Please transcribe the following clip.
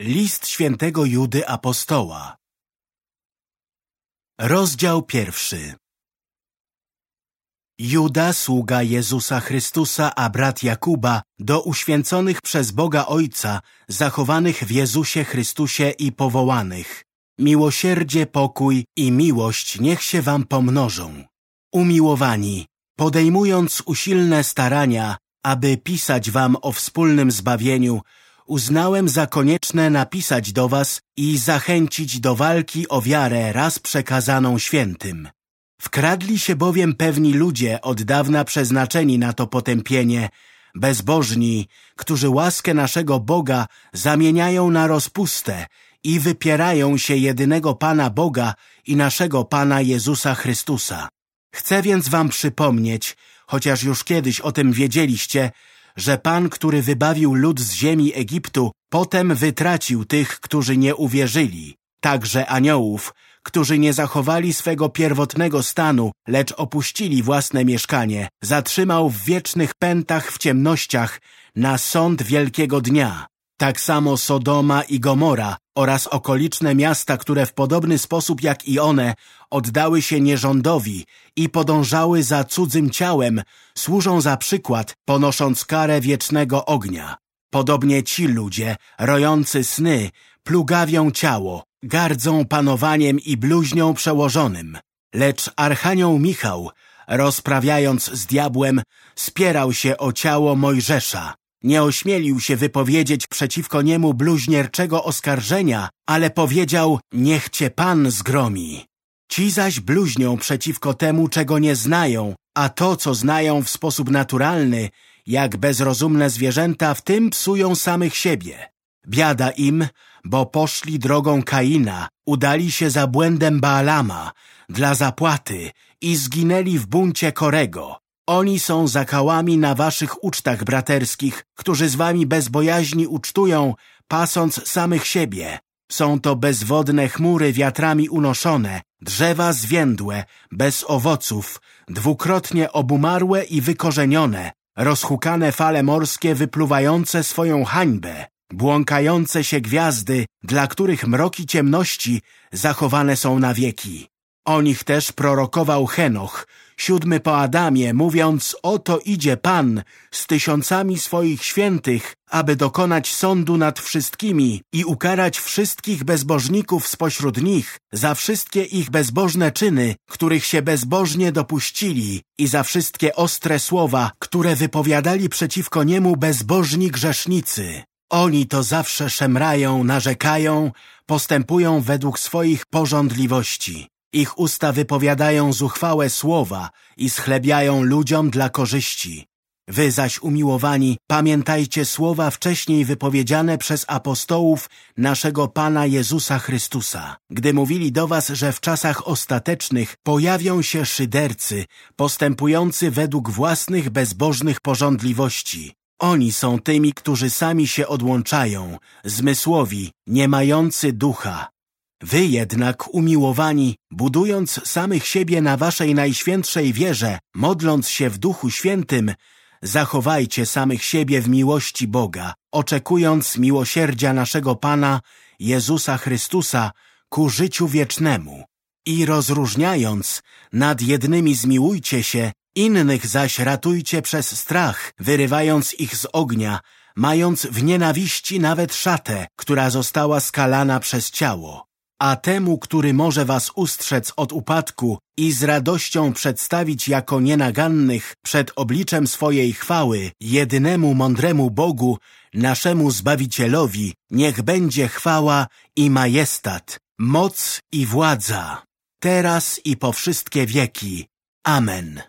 List świętego Judy Apostoła Rozdział pierwszy Juda, sługa Jezusa Chrystusa, a brat Jakuba, do uświęconych przez Boga Ojca, zachowanych w Jezusie Chrystusie i powołanych. Miłosierdzie, pokój i miłość niech się wam pomnożą. Umiłowani, podejmując usilne starania, aby pisać wam o wspólnym zbawieniu, uznałem za konieczne napisać do was i zachęcić do walki o wiarę raz przekazaną świętym. Wkradli się bowiem pewni ludzie od dawna przeznaczeni na to potępienie, bezbożni, którzy łaskę naszego Boga zamieniają na rozpustę i wypierają się jedynego Pana Boga i naszego Pana Jezusa Chrystusa. Chcę więc wam przypomnieć, chociaż już kiedyś o tym wiedzieliście, że Pan, który wybawił lud z ziemi Egiptu, potem wytracił tych, którzy nie uwierzyli, także aniołów, którzy nie zachowali swego pierwotnego stanu, lecz opuścili własne mieszkanie, zatrzymał w wiecznych pętach w ciemnościach na sąd wielkiego dnia. Tak samo Sodoma i Gomora oraz okoliczne miasta, które w podobny sposób jak i one oddały się nierządowi i podążały za cudzym ciałem, służą za przykład, ponosząc karę wiecznego ognia. Podobnie ci ludzie, rojący sny, plugawią ciało, gardzą panowaniem i bluźnią przełożonym. Lecz Archanioł Michał, rozprawiając z diabłem, spierał się o ciało Mojżesza. Nie ośmielił się wypowiedzieć przeciwko niemu bluźnierczego oskarżenia, ale powiedział, niech cię Pan zgromi. Ci zaś bluźnią przeciwko temu, czego nie znają, a to, co znają w sposób naturalny, jak bezrozumne zwierzęta, w tym psują samych siebie. Biada im, bo poszli drogą Kaina, udali się za błędem Baalama dla zapłaty i zginęli w buncie Korego. Oni są zakałami na waszych ucztach braterskich, którzy z wami bez bojaźni ucztują, pasąc samych siebie. Są to bezwodne chmury wiatrami unoszone, drzewa zwiędłe, bez owoców, dwukrotnie obumarłe i wykorzenione, rozhukane fale morskie wypluwające swoją hańbę, błąkające się gwiazdy, dla których mroki ciemności zachowane są na wieki. O nich też prorokował Henoch, siódmy po Adamie, mówiąc, oto idzie Pan z tysiącami swoich świętych, aby dokonać sądu nad wszystkimi i ukarać wszystkich bezbożników spośród nich za wszystkie ich bezbożne czyny, których się bezbożnie dopuścili i za wszystkie ostre słowa, które wypowiadali przeciwko niemu bezbożni grzesznicy. Oni to zawsze szemrają, narzekają, postępują według swoich porządliwości. Ich usta wypowiadają zuchwałe słowa i schlebiają ludziom dla korzyści. Wy zaś, umiłowani, pamiętajcie słowa wcześniej wypowiedziane przez apostołów naszego Pana Jezusa Chrystusa, gdy mówili do was, że w czasach ostatecznych pojawią się szydercy, postępujący według własnych bezbożnych porządliwości. Oni są tymi, którzy sami się odłączają, zmysłowi, nie mający ducha. Wy jednak, umiłowani, budując samych siebie na waszej najświętszej wierze, modląc się w Duchu Świętym, zachowajcie samych siebie w miłości Boga, oczekując miłosierdzia naszego Pana Jezusa Chrystusa ku życiu wiecznemu. I rozróżniając, nad jednymi zmiłujcie się, innych zaś ratujcie przez strach, wyrywając ich z ognia, mając w nienawiści nawet szatę, która została skalana przez ciało a temu, który może was ustrzec od upadku i z radością przedstawić jako nienagannych przed obliczem swojej chwały, jedynemu mądremu Bogu, naszemu Zbawicielowi, niech będzie chwała i majestat, moc i władza, teraz i po wszystkie wieki. Amen.